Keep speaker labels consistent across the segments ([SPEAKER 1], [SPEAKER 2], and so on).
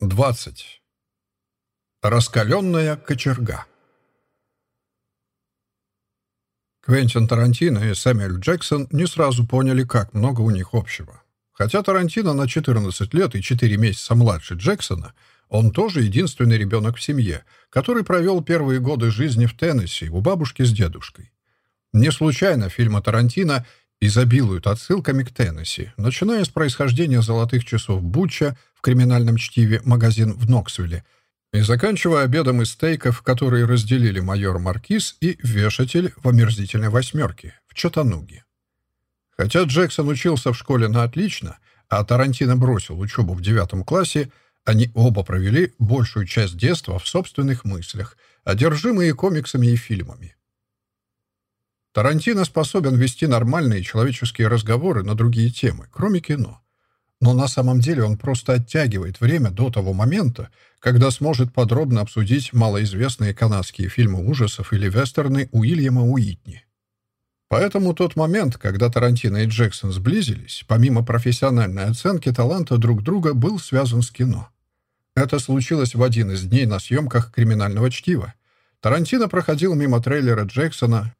[SPEAKER 1] 20. Раскаленная кочерга. Квентин Тарантино и Сэмюэль Джексон не сразу поняли, как много у них общего. Хотя Тарантино на 14 лет и 4 месяца младше Джексона, он тоже единственный ребенок в семье, который провел первые годы жизни в Теннесси у бабушки с дедушкой. Не случайно фильмы Тарантино изобилуют отсылками к Теннесси, начиная с происхождения золотых часов Буча в криминальном чтиве магазин в Ноксвилле и заканчивая обедом из стейков, которые разделили майор Маркиз и вешатель в омерзительной восьмерке в Чатануге. Хотя Джексон учился в школе на отлично, а Тарантино бросил учебу в девятом классе, они оба провели большую часть детства в собственных мыслях, одержимые комиксами и фильмами. Тарантино способен вести нормальные человеческие разговоры на другие темы, кроме кино. Но на самом деле он просто оттягивает время до того момента, когда сможет подробно обсудить малоизвестные канадские фильмы ужасов или вестерны Уильяма Уитни. Поэтому тот момент, когда Тарантино и Джексон сблизились, помимо профессиональной оценки таланта друг друга, был связан с кино. Это случилось в один из дней на съемках «Криминального чтива». Тарантино проходил мимо трейлера Джексона,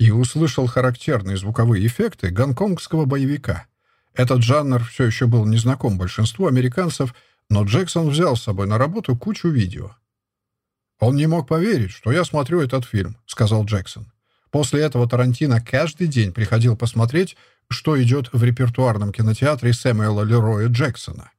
[SPEAKER 1] и услышал характерные звуковые эффекты гонконгского боевика. Этот жанр все еще был незнаком большинству американцев, но Джексон взял с собой на работу кучу видео. «Он не мог поверить, что я смотрю этот фильм», — сказал Джексон. После этого Тарантино каждый день приходил посмотреть, что идет в репертуарном кинотеатре Сэмюэла Лероя Джексона.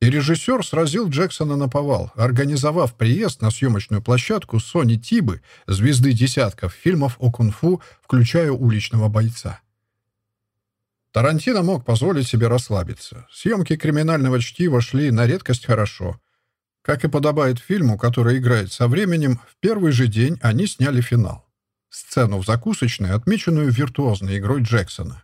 [SPEAKER 1] И режиссер сразил Джексона на повал, организовав приезд на съемочную площадку Сони Тибы, звезды десятков фильмов о кунг-фу, включая «Уличного бойца». Тарантино мог позволить себе расслабиться. Съемки криминального чтива шли на редкость хорошо. Как и подобает фильму, который играет со временем, в первый же день они сняли финал. Сцену в закусочной, отмеченную виртуозной игрой Джексона.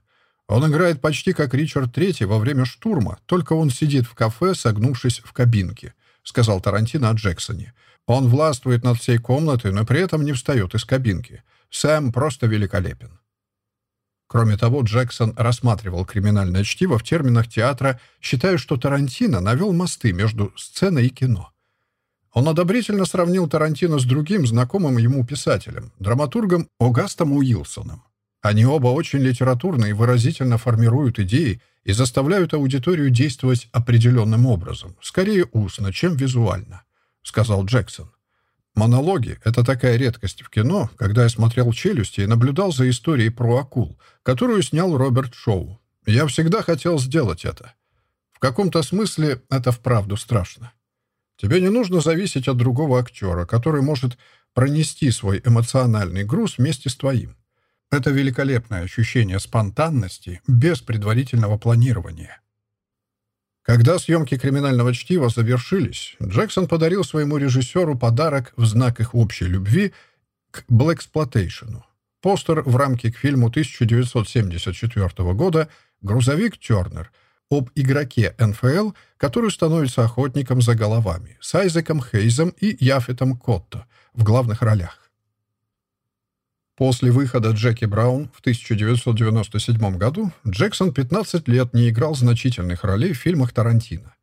[SPEAKER 1] Он играет почти как Ричард Третий во время штурма, только он сидит в кафе, согнувшись в кабинке», — сказал Тарантино о Джексоне. «Он властвует над всей комнатой, но при этом не встает из кабинки. Сэм просто великолепен». Кроме того, Джексон рассматривал криминальное чтиво в терминах театра, считая, что Тарантино навел мосты между сценой и кино. Он одобрительно сравнил Тарантино с другим знакомым ему писателем, драматургом Огастом Уилсоном. Они оба очень литературно и выразительно формируют идеи и заставляют аудиторию действовать определенным образом, скорее устно, чем визуально», — сказал Джексон. Монологи — это такая редкость в кино, когда я смотрел «Челюсти» и наблюдал за историей про акул, которую снял Роберт Шоу. Я всегда хотел сделать это. В каком-то смысле это вправду страшно. Тебе не нужно зависеть от другого актера, который может пронести свой эмоциональный груз вместе с твоим. Это великолепное ощущение спонтанности без предварительного планирования. Когда съемки «Криминального чтива» завершились, Джексон подарил своему режиссеру подарок в знак их общей любви к «Блэксплотейшену». Постер в рамке к фильму 1974 года «Грузовик Тернер» об игроке НФЛ, который становится охотником за головами, с Айзеком Хейзом и Яфетом Котто в главных ролях. После выхода Джеки Браун в 1997 году Джексон 15 лет не играл значительных ролей в фильмах Тарантино.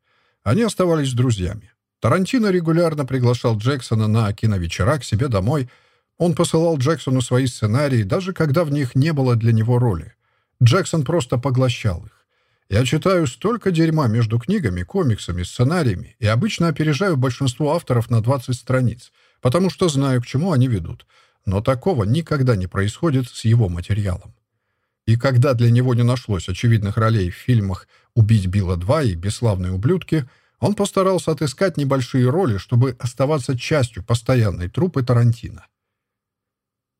[SPEAKER 1] Они оставались друзьями. Тарантино регулярно приглашал Джексона на киновечера к себе домой. Он посылал Джексону свои сценарии, даже когда в них не было для него роли. Джексон просто поглощал их. Я читаю столько дерьма между книгами, комиксами, сценариями и обычно опережаю большинство авторов на 20 страниц, потому что знаю, к чему они ведут — но такого никогда не происходит с его материалом. И когда для него не нашлось очевидных ролей в фильмах «Убить Билла 2» и «Бесславные ублюдки», он постарался отыскать небольшие роли, чтобы оставаться частью постоянной труппы Тарантино.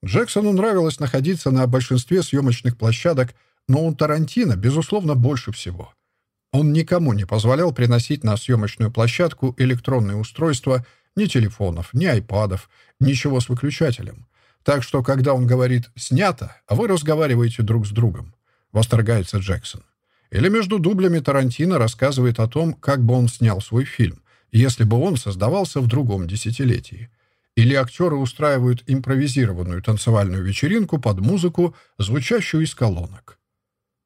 [SPEAKER 1] Джексону нравилось находиться на большинстве съемочных площадок, но у Тарантино, безусловно, больше всего. Он никому не позволял приносить на съемочную площадку электронные устройства, ни телефонов, ни айпадов, ничего с выключателем. Так что, когда он говорит «снято», а вы разговариваете друг с другом, восторгается Джексон. Или между дублями Тарантино рассказывает о том, как бы он снял свой фильм, если бы он создавался в другом десятилетии. Или актеры устраивают импровизированную танцевальную вечеринку под музыку, звучащую из колонок.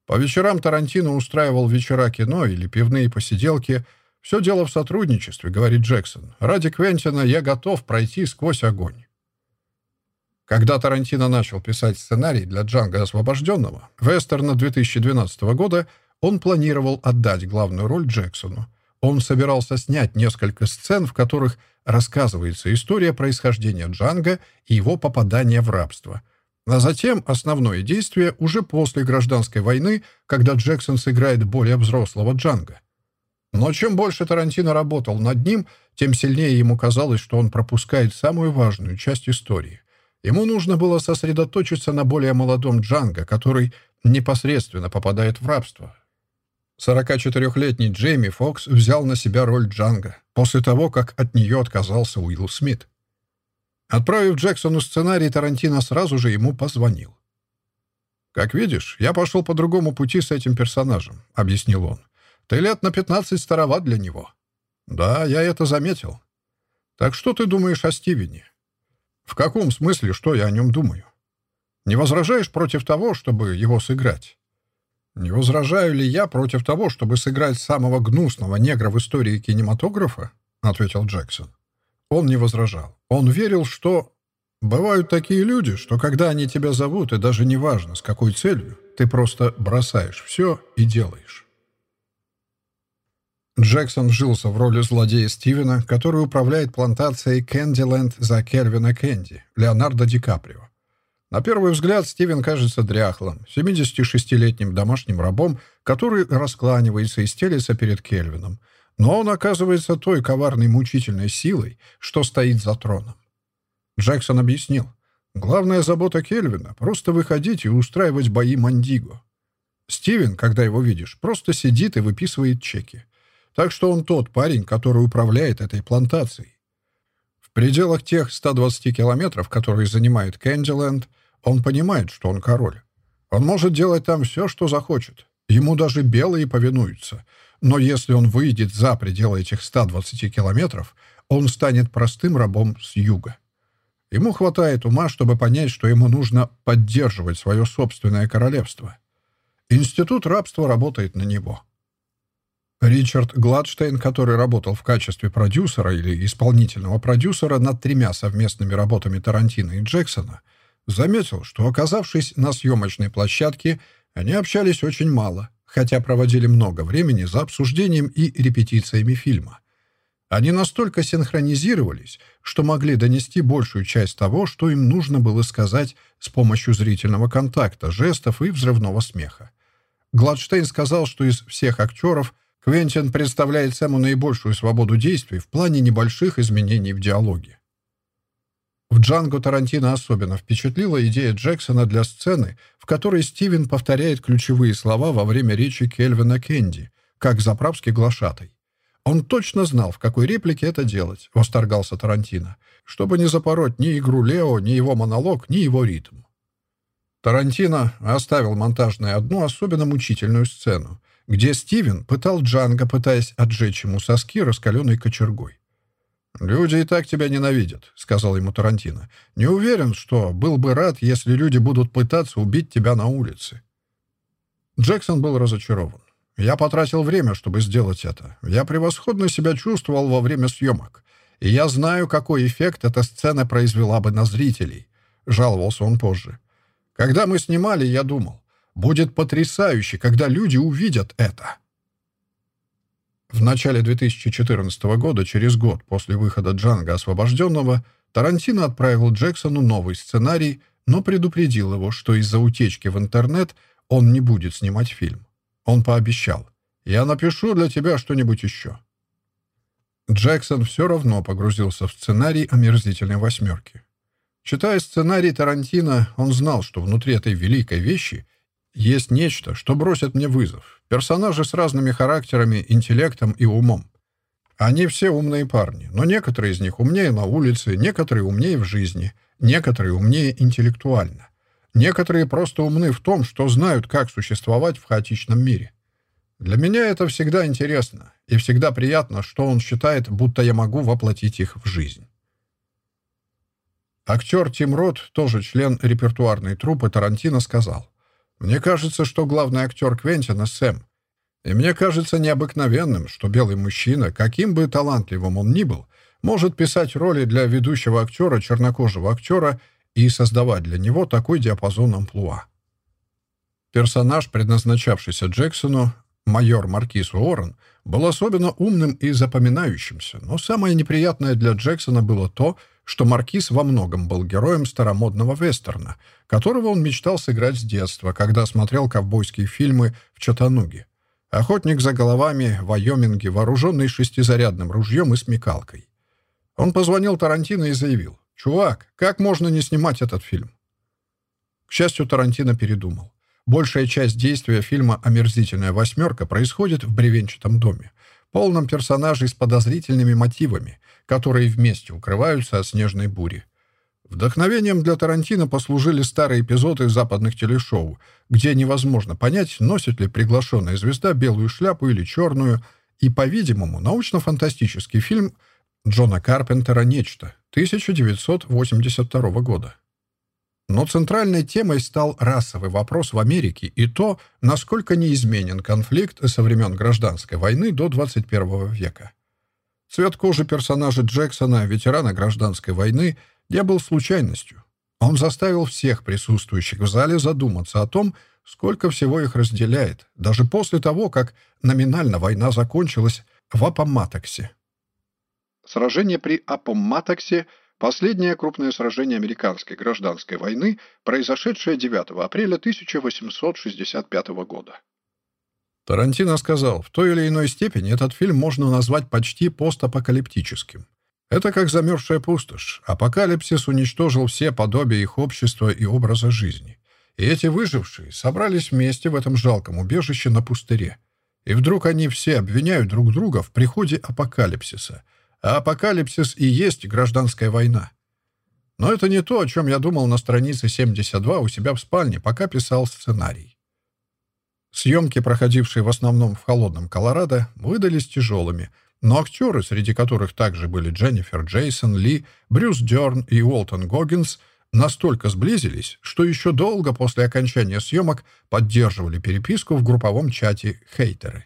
[SPEAKER 1] По вечерам Тарантино устраивал вечера кино или пивные посиделки. «Все дело в сотрудничестве», — говорит Джексон. «Ради Квентина я готов пройти сквозь огонь». Когда Тарантино начал писать сценарий для «Джанго освобожденного», вестерна 2012 года, он планировал отдать главную роль Джексону. Он собирался снять несколько сцен, в которых рассказывается история происхождения Джанго и его попадания в рабство. А затем основное действие уже после гражданской войны, когда Джексон сыграет более взрослого Джанго. Но чем больше Тарантино работал над ним, тем сильнее ему казалось, что он пропускает самую важную часть истории. Ему нужно было сосредоточиться на более молодом Джанго, который непосредственно попадает в рабство. 44-летний Джейми Фокс взял на себя роль Джанго после того, как от нее отказался Уилл Смит. Отправив Джексону сценарий, Тарантино сразу же ему позвонил. «Как видишь, я пошел по другому пути с этим персонажем», — объяснил он. «Ты лет на 15 староват для него». «Да, я это заметил». «Так что ты думаешь о Стивене?» «В каком смысле, что я о нем думаю?» «Не возражаешь против того, чтобы его сыграть?» «Не возражаю ли я против того, чтобы сыграть самого гнусного негра в истории кинематографа?» — ответил Джексон. Он не возражал. Он верил, что... Бывают такие люди, что когда они тебя зовут, и даже не важно, с какой целью, ты просто бросаешь все и делаешь. Джексон вжился в роли злодея Стивена, который управляет плантацией Кэндиленд за Кельвина Кэнди, Леонардо Ди Каприо. На первый взгляд Стивен кажется дряхлым, 76-летним домашним рабом, который раскланивается и стелится перед Кельвином. Но он оказывается той коварной мучительной силой, что стоит за троном. Джексон объяснил. Главная забота Кельвина — просто выходить и устраивать бои Мандиго. Стивен, когда его видишь, просто сидит и выписывает чеки. Так что он тот парень, который управляет этой плантацией. В пределах тех 120 километров, которые занимает Кэндиленд, он понимает, что он король. Он может делать там все, что захочет. Ему даже белые повинуются. Но если он выйдет за пределы этих 120 километров, он станет простым рабом с юга. Ему хватает ума, чтобы понять, что ему нужно поддерживать свое собственное королевство. Институт рабства работает на него. Ричард Гладштейн, который работал в качестве продюсера или исполнительного продюсера над тремя совместными работами Тарантино и Джексона, заметил, что, оказавшись на съемочной площадке, они общались очень мало, хотя проводили много времени за обсуждением и репетициями фильма. Они настолько синхронизировались, что могли донести большую часть того, что им нужно было сказать с помощью зрительного контакта, жестов и взрывного смеха. Гладштейн сказал, что из всех актеров Квентин представляет Сэму наибольшую свободу действий в плане небольших изменений в диалоге. В «Джанго» Тарантино особенно впечатлила идея Джексона для сцены, в которой Стивен повторяет ключевые слова во время речи Кельвина Кенди, как заправский глашатай. Он точно знал, в какой реплике это делать, восторгался Тарантино, чтобы не запороть ни игру Лео, ни его монолог, ни его ритм. Тарантино оставил монтажной одну особенно мучительную сцену, где Стивен пытал Джанго, пытаясь отжечь ему соски раскаленной кочергой. «Люди и так тебя ненавидят», — сказал ему Тарантино. «Не уверен, что был бы рад, если люди будут пытаться убить тебя на улице». Джексон был разочарован. «Я потратил время, чтобы сделать это. Я превосходно себя чувствовал во время съемок. И я знаю, какой эффект эта сцена произвела бы на зрителей», — жаловался он позже. «Когда мы снимали, я думал, Будет потрясающе, когда люди увидят это. В начале 2014 года, через год после выхода «Джанго освобожденного», Тарантино отправил Джексону новый сценарий, но предупредил его, что из-за утечки в интернет он не будет снимать фильм. Он пообещал, «Я напишу для тебя что-нибудь еще». Джексон все равно погрузился в сценарий омерзительной восьмерки. Читая сценарий Тарантино, он знал, что внутри этой великой вещи есть нечто, что бросит мне вызов. Персонажи с разными характерами, интеллектом и умом. Они все умные парни, но некоторые из них умнее на улице, некоторые умнее в жизни, некоторые умнее интеллектуально. Некоторые просто умны в том, что знают, как существовать в хаотичном мире. Для меня это всегда интересно, и всегда приятно, что он считает, будто я могу воплотить их в жизнь. Актер Тим Рот, тоже член репертуарной труппы Тарантино, сказал, мне кажется, что главный актер Квентина — Сэм. И мне кажется необыкновенным, что белый мужчина, каким бы талантливым он ни был, может писать роли для ведущего актера, чернокожего актера, и создавать для него такой диапазон амплуа. Персонаж, предназначавшийся Джексону, майор Маркиз Уоррен, был особенно умным и запоминающимся, но самое неприятное для Джексона было то, что Маркиз во многом был героем старомодного вестерна, которого он мечтал сыграть с детства, когда смотрел ковбойские фильмы в Чатануге. Охотник за головами в вооруженный шестизарядным ружьем и смекалкой. Он позвонил Тарантино и заявил, «Чувак, как можно не снимать этот фильм?» К счастью, Тарантино передумал. Большая часть действия фильма «Омерзительная восьмерка» происходит в бревенчатом доме, полном персонажей с подозрительными мотивами, которые вместе укрываются от снежной бури. Вдохновением для Тарантино послужили старые эпизоды западных телешоу, где невозможно понять, носит ли приглашенная звезда белую шляпу или черную, и, по-видимому, научно-фантастический фильм Джона Карпентера «Нечто» 1982 года. Но центральной темой стал расовый вопрос в Америке и то, насколько неизменен конфликт со времен гражданской войны до 21 века. Цвет кожи персонажа Джексона, ветерана гражданской войны, не был случайностью. Он заставил всех присутствующих в зале задуматься о том, сколько всего их разделяет, даже после того, как номинально война закончилась в Апоматоксе. Сражение при Апоматоксе – Последнее крупное сражение американской гражданской войны, произошедшее 9 апреля 1865 года. Тарантино сказал, в той или иной степени этот фильм можно назвать почти постапокалиптическим. Это как замерзшая пустошь. Апокалипсис уничтожил все подобия их общества и образа жизни. И эти выжившие собрались вместе в этом жалком убежище на пустыре. И вдруг они все обвиняют друг друга в приходе апокалипсиса, а апокалипсис и есть гражданская война. Но это не то, о чем я думал на странице 72 у себя в спальне, пока писал сценарий. Съемки, проходившие в основном в холодном Колорадо, выдались тяжелыми, но актеры, среди которых также были Дженнифер Джейсон, Ли, Брюс Дерн и Уолтон Гоггинс, настолько сблизились, что еще долго после окончания съемок поддерживали переписку в групповом чате «Хейтеры».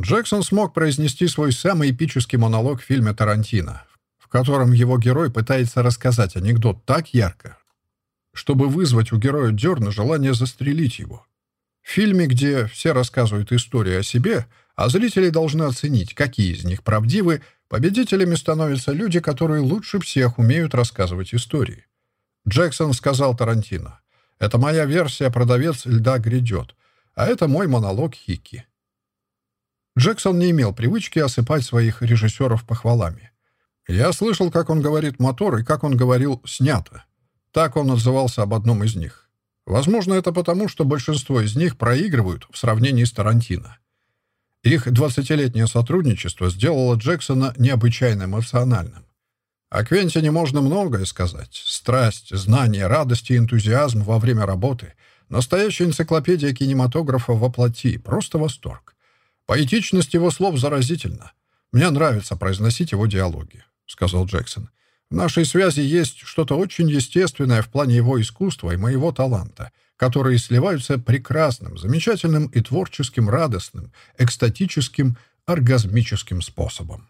[SPEAKER 1] Джексон смог произнести свой самый эпический монолог в фильме «Тарантино», в котором его герой пытается рассказать анекдот так ярко, чтобы вызвать у героя Дерна желание застрелить его. В фильме, где все рассказывают историю о себе, а зрители должны оценить, какие из них правдивы, победителями становятся люди, которые лучше всех умеют рассказывать истории. Джексон сказал Тарантино, «Это моя версия «Продавец льда грядет», а это мой монолог Хики». Джексон не имел привычки осыпать своих режиссеров похвалами. Я слышал, как он говорит «мотор» и как он говорил «снято». Так он отзывался об одном из них. Возможно, это потому, что большинство из них проигрывают в сравнении с Тарантино. Их 20-летнее сотрудничество сделало Джексона необычайно эмоциональным. О Квентине можно многое сказать. Страсть, знание, радость и энтузиазм во время работы. Настоящая энциклопедия кинематографа воплоти. Просто восторг. Поэтичность его слов заразительна. Мне нравится произносить его диалоги», — сказал Джексон. «В нашей связи есть что-то очень естественное в плане его искусства и моего таланта, которые сливаются прекрасным, замечательным и творческим, радостным, экстатическим, оргазмическим способом».